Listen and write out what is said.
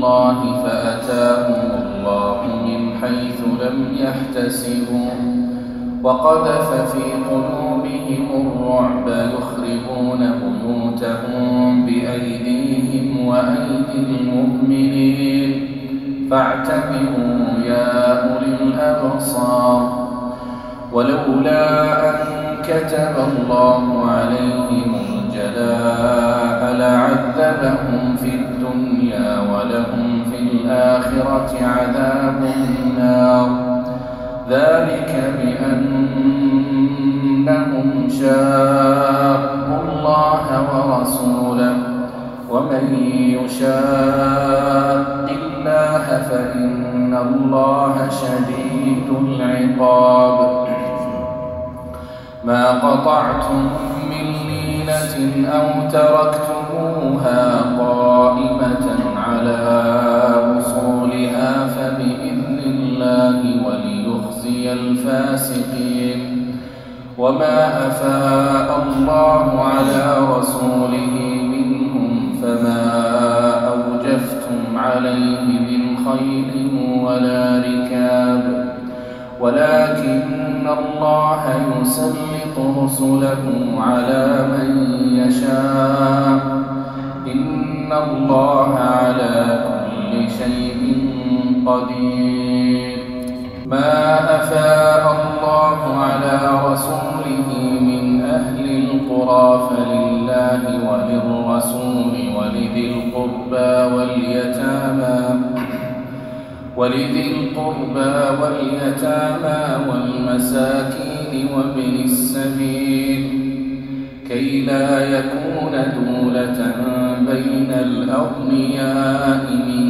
الله فأتاهم الله من حيث لم يحتسبوا. وقذف في قلوبهم الرعب يخربون بيوتهم بأيديهم وأيدي المؤمنين. فاعتبروا يا أولي الأبصار. ولولا أن كتب الله عليهم الآخرة عذاب النار. ذلك بأنهم شاقوا الله ورسوله. ومن يشاق الله فإن الله شديد العقاب. ما قطعتم من لينة أو تركتموها قائمة على أصولها فبإذن الله وليخزي الفاسقين. وما أفاء الله على رسوله منهم فما أوجفتم عليه من خيل ولا ركاب. ولكن الله يسلط رسله على من يشاء. إن الله على كل شيء قدير. ما أفاء الله على رسوله من أهل القرى فلله وللرسول ولذي القربى واليتامى ولذي القربى واليتامى والمساكين وابن السبيل. كي لا يكون دولة بين الأغنياء منكم